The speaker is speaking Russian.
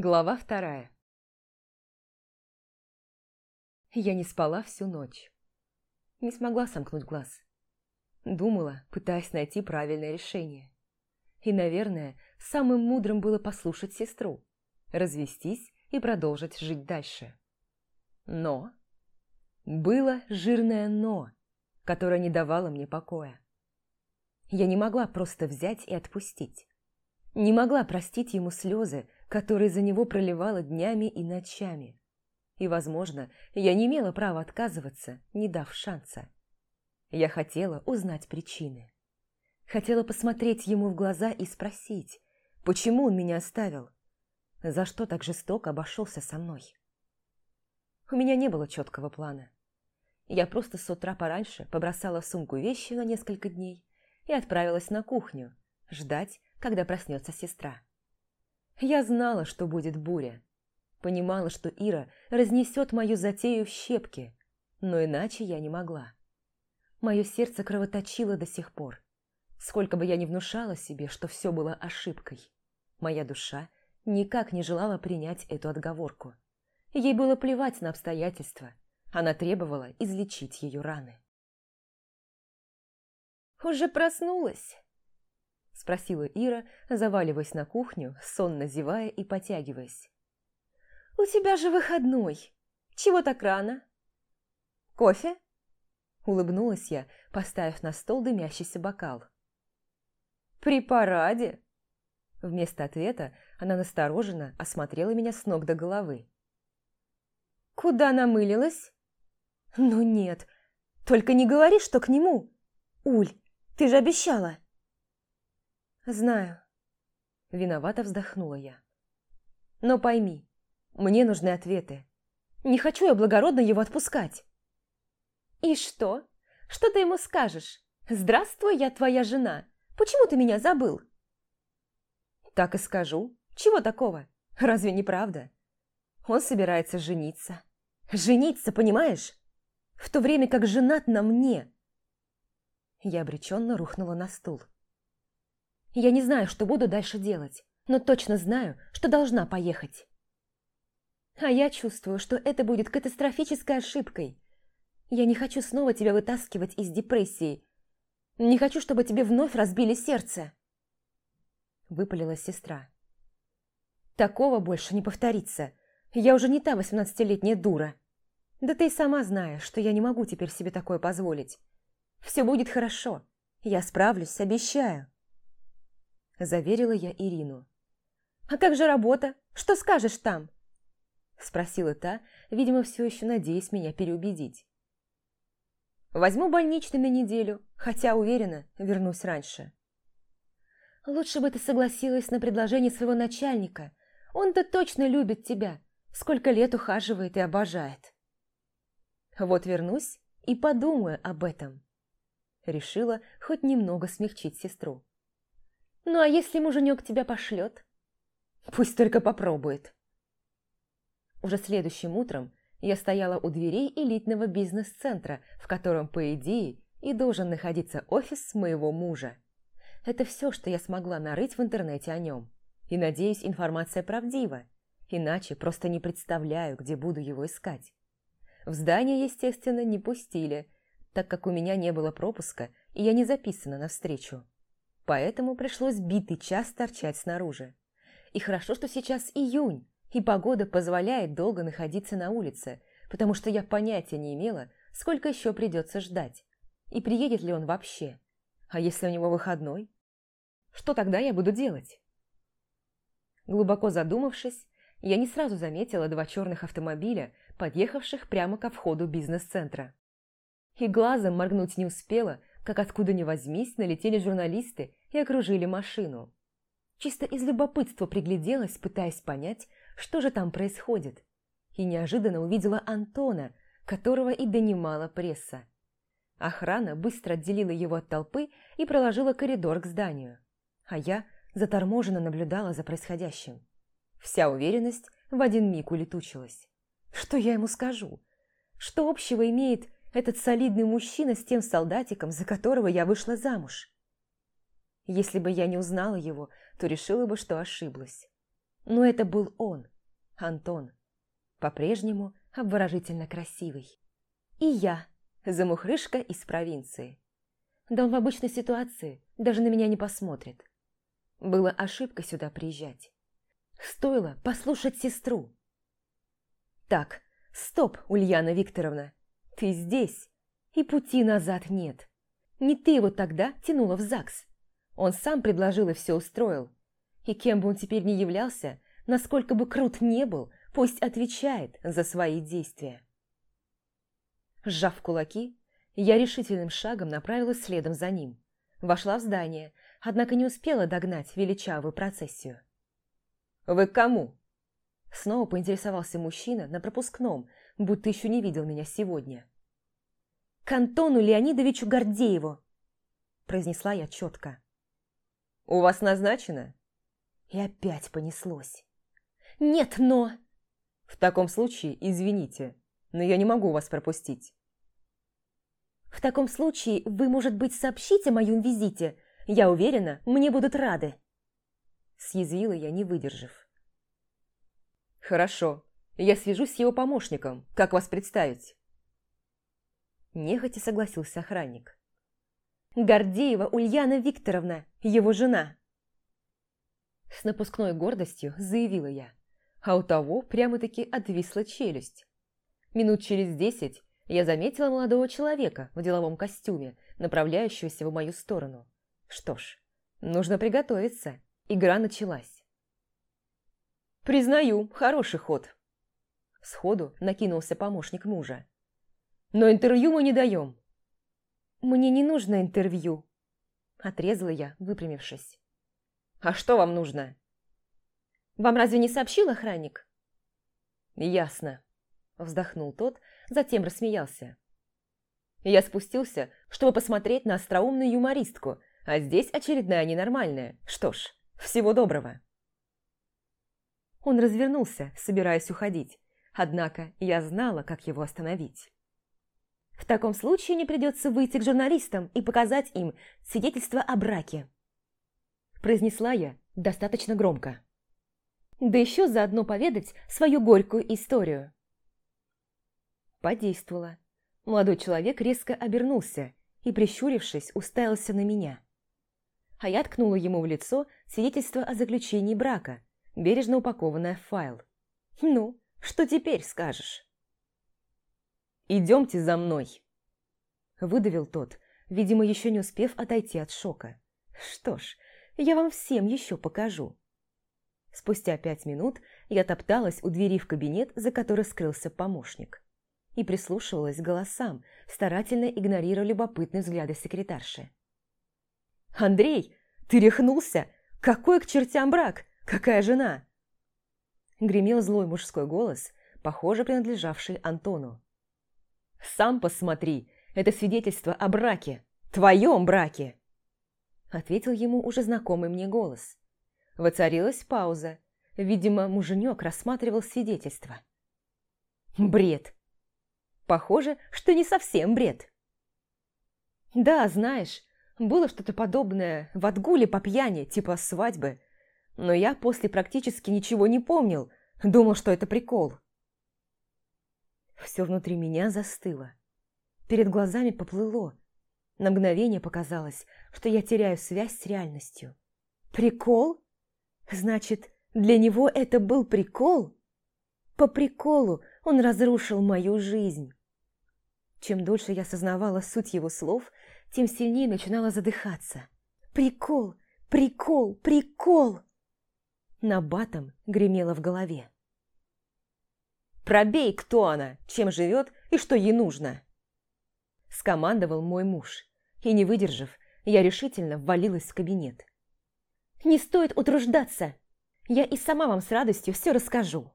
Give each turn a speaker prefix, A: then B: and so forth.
A: Глава вторая Я не спала всю ночь. Не смогла сомкнуть глаз. Думала, пытаясь найти правильное решение. И, наверное, самым мудрым было послушать сестру, развестись и продолжить жить дальше. Но... Было жирное «но», которое не давало мне покоя. Я не могла просто взять и отпустить. Не могла простить ему слезы, которые за него проливала днями и ночами. И, возможно, я не имела права отказываться, не дав шанса. Я хотела узнать причины. Хотела посмотреть ему в глаза и спросить, почему он меня оставил, за что так жестоко обошелся со мной. У меня не было четкого плана. Я просто с утра пораньше побросала в сумку вещи на несколько дней и отправилась на кухню, ждать, когда проснется сестра. Я знала, что будет буря. Понимала, что Ира разнесет мою затею в щепки, но иначе я не могла. Мое сердце кровоточило до сих пор. Сколько бы я ни внушала себе, что все было ошибкой, моя душа никак не желала принять эту отговорку. Ей было плевать на обстоятельства, она требовала излечить ее раны. «Уже проснулась?» Спросила Ира, заваливаясь на кухню, сонно зевая и потягиваясь. «У тебя же выходной. Чего так рано?» «Кофе?» Улыбнулась я, поставив на стол дымящийся бокал. «При параде?» Вместо ответа она настороженно осмотрела меня с ног до головы. «Куда намылилась?» «Ну нет, только не говори, что к нему. Уль, ты же обещала!» «Знаю». Виновато вздохнула я. «Но пойми, мне нужны ответы. Не хочу я благородно его отпускать». «И что? Что ты ему скажешь? Здравствуй, я твоя жена. Почему ты меня забыл?» «Так и скажу. Чего такого? Разве не правда? Он собирается жениться. Жениться, понимаешь? В то время как женат на мне». Я обреченно рухнула на стул. Я не знаю, что буду дальше делать, но точно знаю, что должна поехать. А я чувствую, что это будет катастрофической ошибкой. Я не хочу снова тебя вытаскивать из депрессии. Не хочу, чтобы тебе вновь разбили сердце. Выпалила сестра. Такого больше не повторится. Я уже не та восемнадцатилетняя дура. Да ты и сама знаешь, что я не могу теперь себе такое позволить. Все будет хорошо. Я справлюсь, обещаю. Заверила я Ирину. «А как же работа? Что скажешь там?» Спросила та, видимо, все еще надеясь меня переубедить. «Возьму больничный на неделю, хотя, уверена, вернусь раньше». «Лучше бы ты согласилась на предложение своего начальника. Он-то точно любит тебя, сколько лет ухаживает и обожает». «Вот вернусь и подумаю об этом». Решила хоть немного смягчить сестру. Ну а если муженек тебя пошлет? Пусть только попробует. Уже следующим утром я стояла у дверей элитного бизнес-центра, в котором, по идее, и должен находиться офис моего мужа. Это все, что я смогла нарыть в интернете о нем. И надеюсь, информация правдива. Иначе просто не представляю, где буду его искать. В здание, естественно, не пустили, так как у меня не было пропуска, и я не записана на встречу поэтому пришлось битый час торчать снаружи. И хорошо, что сейчас июнь, и погода позволяет долго находиться на улице, потому что я понятия не имела, сколько еще придется ждать, и приедет ли он вообще. А если у него выходной? Что тогда я буду делать? Глубоко задумавшись, я не сразу заметила два черных автомобиля, подъехавших прямо ко входу бизнес-центра. И глазом моргнуть не успела, как откуда ни возьмись налетели журналисты и окружили машину. Чисто из любопытства пригляделась, пытаясь понять, что же там происходит. И неожиданно увидела Антона, которого и донимала пресса. Охрана быстро отделила его от толпы и проложила коридор к зданию. А я заторможенно наблюдала за происходящим. Вся уверенность в один миг улетучилась. Что я ему скажу? Что общего имеет этот солидный мужчина с тем солдатиком, за которого я вышла замуж? Если бы я не узнала его, то решила бы, что ошиблась. Но это был он, Антон, по-прежнему обворожительно красивый. И я, замухрышка из провинции. Да он в обычной ситуации даже на меня не посмотрит. Была ошибка сюда приезжать. Стоило послушать сестру. Так, стоп, Ульяна Викторовна, ты здесь, и пути назад нет. Не ты его тогда тянула в ЗАГС. Он сам предложил и все устроил. И кем бы он теперь ни являлся, насколько бы крут не был, пусть отвечает за свои действия. Сжав кулаки, я решительным шагом направилась следом за ним. Вошла в здание, однако не успела догнать величавую процессию. «Вы к кому?» Снова поинтересовался мужчина на пропускном, будто еще не видел меня сегодня. «К Антону Леонидовичу Гордееву!» произнесла я четко. «У вас назначено?» И опять понеслось. «Нет, но...» «В таком случае, извините, но я не могу вас пропустить». «В таком случае вы, может быть, сообщите о моем визите? Я уверена, мне будут рады». Съязвила я, не выдержав. «Хорошо, я свяжусь с его помощником. Как вас представить?» Нехотя согласился охранник. «Гордеева Ульяна Викторовна, его жена». С напускной гордостью заявила я, а у того прямо-таки отвисла челюсть. Минут через десять я заметила молодого человека в деловом костюме, направляющегося в мою сторону. Что ж, нужно приготовиться. Игра началась. «Признаю, хороший ход», – сходу накинулся помощник мужа. «Но интервью мы не даем». «Мне не нужно интервью», – отрезала я, выпрямившись. «А что вам нужно?» «Вам разве не сообщил охранник?» «Ясно», – вздохнул тот, затем рассмеялся. Я спустился, чтобы посмотреть на остроумную юмористку, а здесь очередная ненормальная. Что ж, всего доброго. Он развернулся, собираясь уходить, однако я знала, как его остановить. В таком случае не придется выйти к журналистам и показать им свидетельство о браке. Произнесла я достаточно громко. Да еще заодно поведать свою горькую историю. Подействовало. Молодой человек резко обернулся и, прищурившись, уставился на меня. А я ткнула ему в лицо свидетельство о заключении брака, бережно упакованное в файл. «Ну, что теперь скажешь?» «Идемте за мной!» Выдавил тот, видимо, еще не успев отойти от шока. «Что ж, я вам всем еще покажу». Спустя пять минут я топталась у двери в кабинет, за которой скрылся помощник и прислушивалась к голосам, старательно игнорируя любопытные взгляды секретарши. «Андрей, ты рехнулся? Какой к чертям брак? Какая жена?» Гремел злой мужской голос, похоже, принадлежавший Антону. «Сам посмотри, это свидетельство о браке, твоем браке!» Ответил ему уже знакомый мне голос. Воцарилась пауза. Видимо, муженек рассматривал свидетельство. «Бред! Похоже, что не совсем бред. Да, знаешь, было что-то подобное в отгуле по пьяни, типа свадьбы. Но я после практически ничего не помнил, думал, что это прикол. Все внутри меня застыло. Перед глазами поплыло. На мгновение показалось, что я теряю связь с реальностью. Прикол? Значит, для него это был прикол? По приколу он разрушил мою жизнь. Чем дольше я осознавала суть его слов, тем сильнее начинала задыхаться. «Прикол! Прикол! Прикол!» На батом гремело в голове.
B: «Пробей, кто она, чем живет и что ей нужно!»
A: Скомандовал мой муж, и, не выдержав, я решительно ввалилась в кабинет. «Не стоит утруждаться! Я и сама вам с радостью все расскажу!»